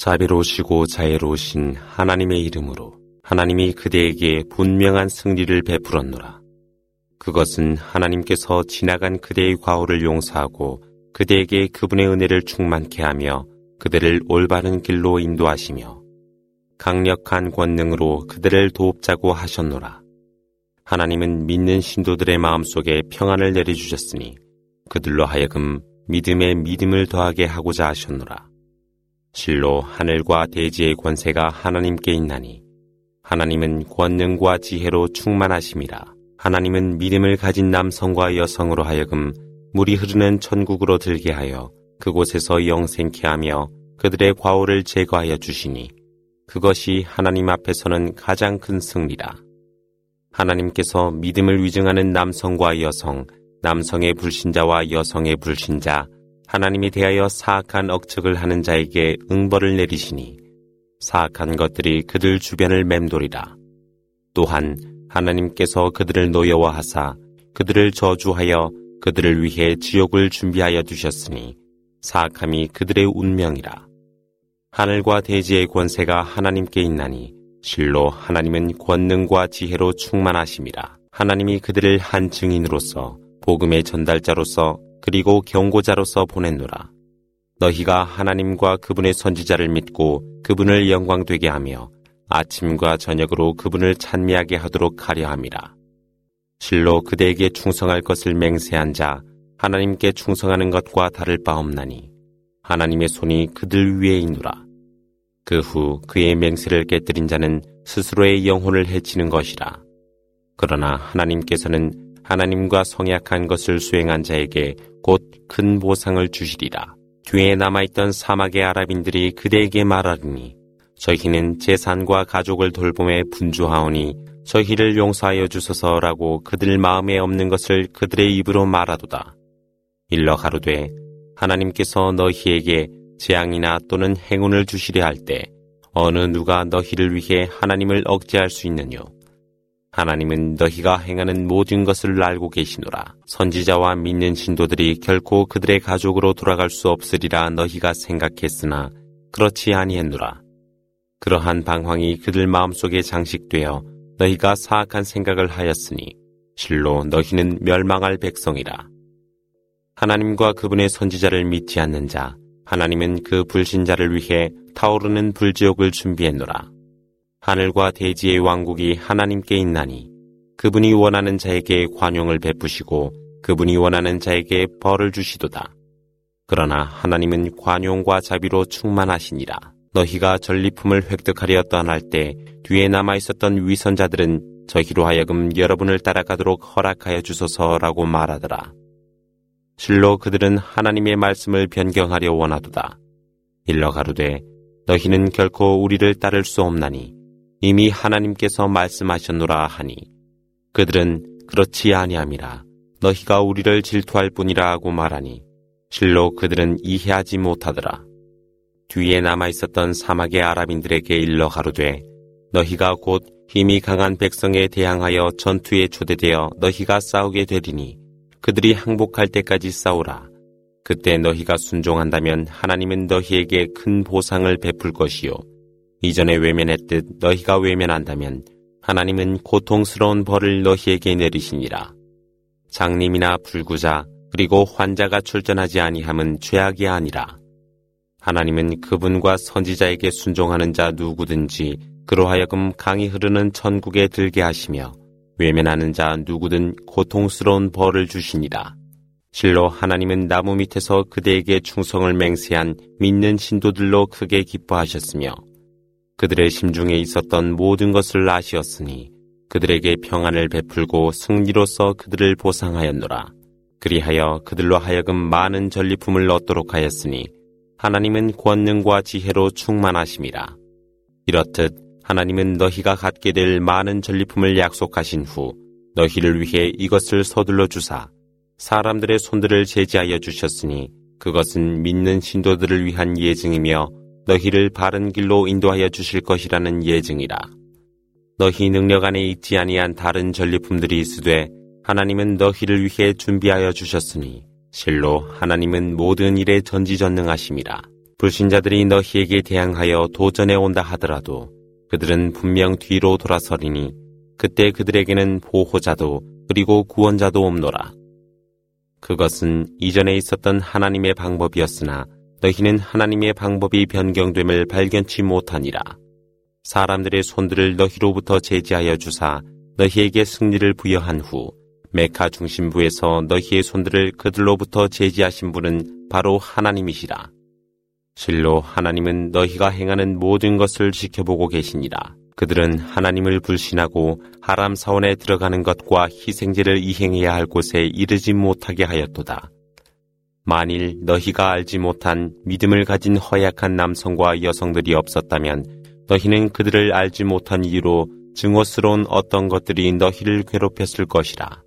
자비로우시고 자애로우신 하나님의 이름으로 하나님이 그대에게 분명한 승리를 베풀었노라. 그것은 하나님께서 지나간 그대의 과오를 용서하고 그대에게 그분의 은혜를 충만케 하며 그들을 올바른 길로 인도하시며 강력한 권능으로 그들을 도옵자고 하셨노라. 하나님은 믿는 신도들의 마음속에 평안을 내려주셨으니 그들로 하여금 믿음에 믿음을 더하게 하고자 하셨노라. 실로 하늘과 대지의 권세가 하나님께 있나니 하나님은 권능과 지혜로 충만하심이라. 하나님은 믿음을 가진 남성과 여성으로 하여금 물이 흐르는 천국으로 들게 하여 그곳에서 영생케 하며 그들의 과오를 제거하여 주시니 그것이 하나님 앞에서는 가장 큰 승리라. 하나님께서 믿음을 위증하는 남성과 여성, 남성의 불신자와 여성의 불신자, 하나님에 대하여 사악한 억측을 하는 자에게 응벌을 내리시니 사악한 것들이 그들 주변을 맴돌이라. 또한 하나님께서 그들을 노여워하사 그들을 저주하여 그들을 위해 지옥을 준비하여 두셨으니 사악함이 그들의 운명이라. 하늘과 대지의 권세가 하나님께 있나니 실로 하나님은 권능과 지혜로 충만하심이라. 하나님이 그들을 한 증인으로서 복음의 전달자로서 그리고 경고자로서 보냈노라. 너희가 하나님과 그분의 선지자를 믿고 그분을 영광되게 하며 아침과 저녁으로 그분을 찬미하게 하도록 하려 함이라. 실로 그대에게 충성할 것을 맹세한 자 하나님께 충성하는 것과 다를 바 없나니 하나님의 손이 그들 위에 있노라. 그 후 그의 맹세를 깨뜨린 자는 스스로의 영혼을 해치는 것이라. 그러나 하나님께서는 하나님과 성약한 것을 수행한 자에게 곧 큰 보상을 주시리라. 뒤에 남아있던 사막의 아랍인들이 그대에게 말하리니 저희는 재산과 가족을 돌봄에 분주하오니 저희를 용서하여 주소서라고 그들 마음에 없는 것을 그들의 입으로 말하도다. 일러 가로되 하나님께서 너희에게 재앙이나 또는 행운을 주시려 할 때 어느 누가 너희를 위해 하나님을 억제할 수 있느뇨. 하나님은 너희가 행하는 모든 것을 알고 계시노라. 선지자와 믿는 신도들이 결코 그들의 가족으로 돌아갈 수 없으리라 너희가 생각했으나 그렇지 아니했노라. 그러한 방황이 그들 마음속에 장식되어 너희가 사악한 생각을 하였으니 실로 너희는 멸망할 백성이라. 하나님과 그분의 선지자를 믿지 않는 자, 하나님은 그 불신자를 위해 타오르는 불지옥을 준비했노라. 하늘과 대지의 왕국이 하나님께 있나니 그분이 원하는 자에게 관용을 베푸시고 그분이 원하는 자에게 벌을 주시도다. 그러나 하나님은 관용과 자비로 충만하시니라. 너희가 전리품을 획득하려 떠날 때 뒤에 남아 있었던 위선자들은 저희로 하여금 여러분을 따라가도록 허락하여 주소서라고 말하더라. 실로 그들은 하나님의 말씀을 변경하려 원하도다. 일러 가로되 너희는 결코 우리를 따를 수 없나니 이미 하나님께서 말씀하셨노라 하니 그들은 그렇지 아니함이라 너희가 우리를 질투할 뿐이라 하고 말하니 실로 그들은 이해하지 못하더라. 뒤에 남아 있었던 사막의 아랍인들에게 일러 가로되 너희가 곧 힘이 강한 백성에 대항하여 전투에 초대되어 너희가 싸우게 되리니 그들이 항복할 때까지 싸우라. 그때 너희가 순종한다면 하나님은 너희에게 큰 보상을 베풀 것이요. 이전에 외면했듯 너희가 외면한다면 하나님은 고통스러운 벌을 너희에게 내리시니라. 장님이나 불구자 그리고 환자가 출전하지 아니함은 죄악이 아니라 하나님은 그분과 선지자에게 순종하는 자 누구든지 그로하여금 강이 흐르는 천국에 들게 하시며 외면하는 자 누구든 고통스러운 벌을 주시니라. 실로 하나님은 나무 밑에서 그대에게 충성을 맹세한 믿는 신도들로 크게 기뻐하셨으며 그들의 심중에 있었던 모든 것을 아시었으니 그들에게 평안을 베풀고 승리로서 그들을 보상하였노라. 그리하여 그들로 하여금 많은 전리품을 얻도록 하였으니 하나님은 권능과 지혜로 충만하심이라. 이렇듯 하나님은 너희가 갖게 될 많은 전리품을 약속하신 후 너희를 위해 이것을 서둘러 주사 사람들의 손들을 제지하여 주셨으니 그것은 믿는 신도들을 위한 예증이며 너희를 바른 길로 인도하여 주실 것이라는 예증이라. 너희 능력 안에 있지 아니한 다른 전리품들이 있으되 하나님은 너희를 위해 준비하여 주셨으니 실로 하나님은 모든 일에 전지전능하심이라. 불신자들이 너희에게 대항하여 도전해 온다 하더라도 그들은 분명 뒤로 돌아서리니 그때 그들에게는 보호자도 그리고 구원자도 없노라. 그것은 이전에 있었던 하나님의 방법이었으나 너희는 하나님의 방법이 변경됨을 발견치 못하니라. 사람들의 손들을 너희로부터 제지하여 주사 너희에게 승리를 부여한 후 메카 중심부에서 너희의 손들을 그들로부터 제지하신 분은 바로 하나님이시라. 실로 하나님은 너희가 행하는 모든 것을 지켜보고 계시니라. 그들은 하나님을 불신하고 하람 사원에 들어가는 것과 희생제를 이행해야 할 곳에 이르지 못하게 하였도다. 만일 너희가 알지 못한 믿음을 가진 허약한 남성과 여성들이 없었다면 너희는 그들을 알지 못한 이유로 증오스러운 어떤 것들이 너희를 괴롭혔을 것이라.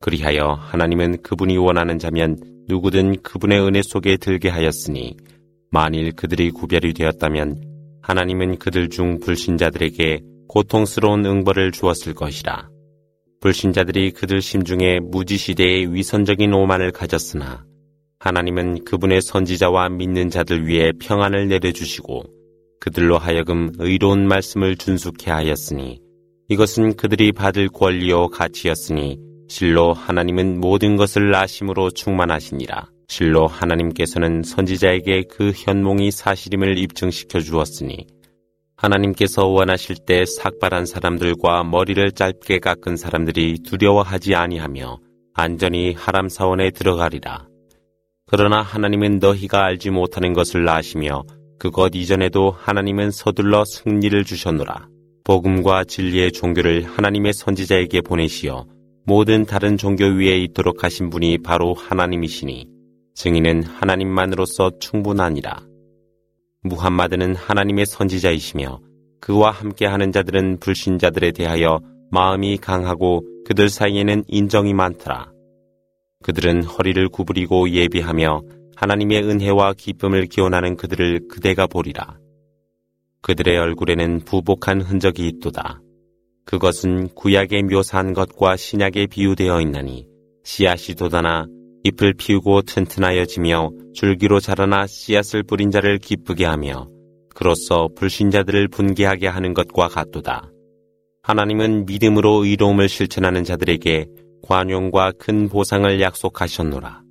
그리하여 하나님은 그분이 원하는 자면 누구든 그분의 은혜 속에 들게 하였으니 만일 그들이 구별이 되었다면 하나님은 그들 중 불신자들에게 고통스러운 응벌을 주었을 것이라. 불신자들이 그들 심중에 무지시대의 위선적인 오만을 가졌으나 하나님은 그분의 선지자와 믿는 자들 위에 평안을 내려주시고 그들로 하여금 의로운 말씀을 준수케 하였으니 이것은 그들이 받을 권리요 가치였으니 실로 하나님은 모든 것을 아심으로 충만하시니라. 실로 하나님께서는 선지자에게 그 현몽이 사실임을 입증시켜 주었으니 하나님께서 원하실 때 삭발한 사람들과 머리를 짧게 깎은 사람들이 두려워하지 아니하며 안전히 하람 사원에 들어가리라. 그러나 하나님은 너희가 알지 못하는 것을 아시며 그것 이전에도 하나님은 서둘러 승리를 주셨노라. 복음과 진리의 종교를 하나님의 선지자에게 보내시어 모든 다른 종교 위에 있도록 하신 분이 바로 하나님이시니 증인은 하나님만으로서 충분하니라. 무함마드는 하나님의 선지자이시며 그와 함께하는 자들은 불신자들에 대하여 마음이 강하고 그들 사이에는 인정이 많더라. 그들은 허리를 구부리고 예비하며 하나님의 은혜와 기쁨을 기원하는 그들을 그대가 보리라. 그들의 얼굴에는 부복한 흔적이 있도다. 그것은 구약에 묘사한 것과 신약에 비유되어 있나니 씨앗이 돋아나 잎을 피우고 튼튼하여지며 줄기로 자라나 씨앗을 뿌린 자를 기쁘게 하며 그로써 불신자들을 분개하게 하는 것과 같도다. 하나님은 믿음으로 의로움을 실천하는 자들에게 관용과 큰 보상을 약속하셨노라.